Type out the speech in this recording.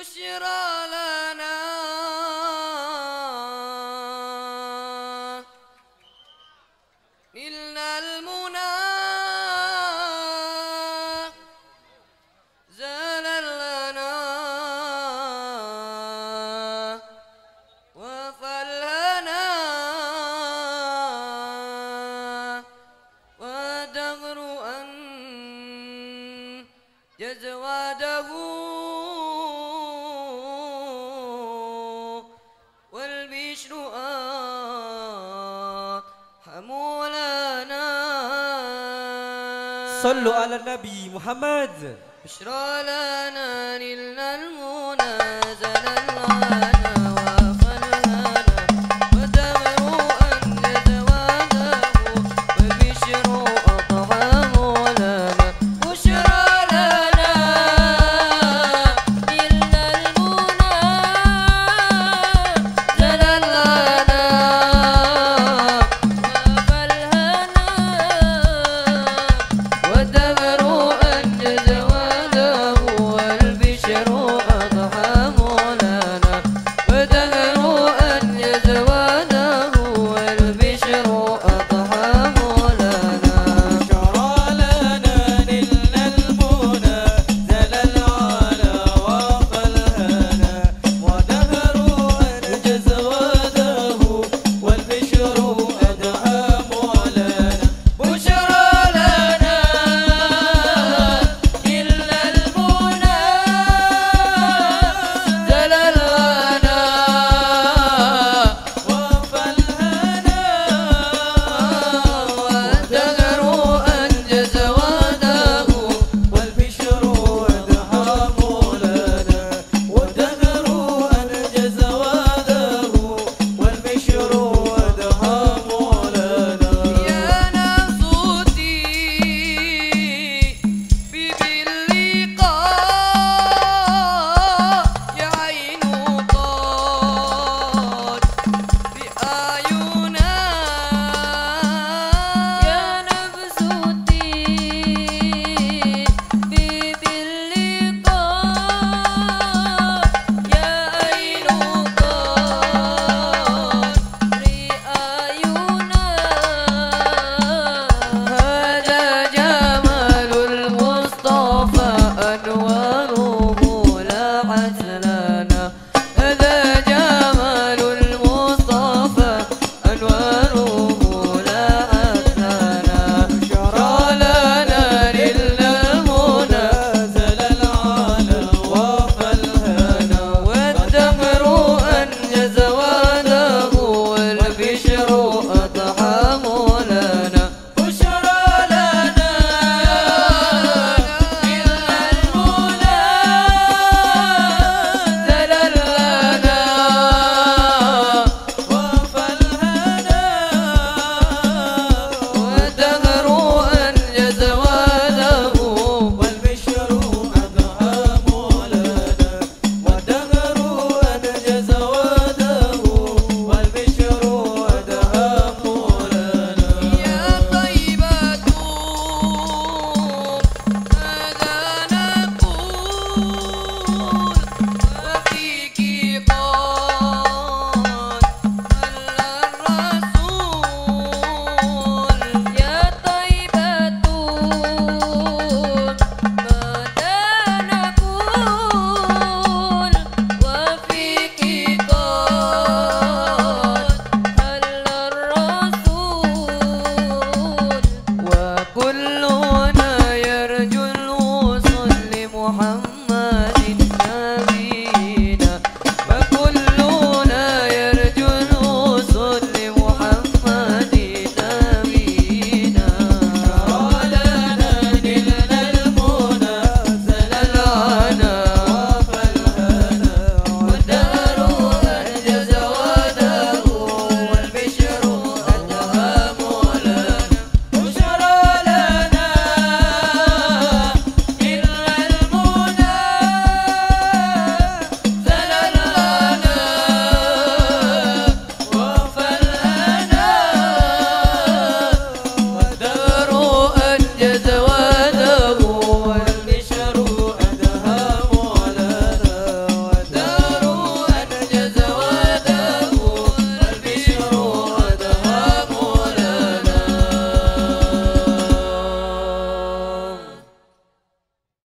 بشرى صلوا على النبي محمد. بشرى لنا نلنا المنى.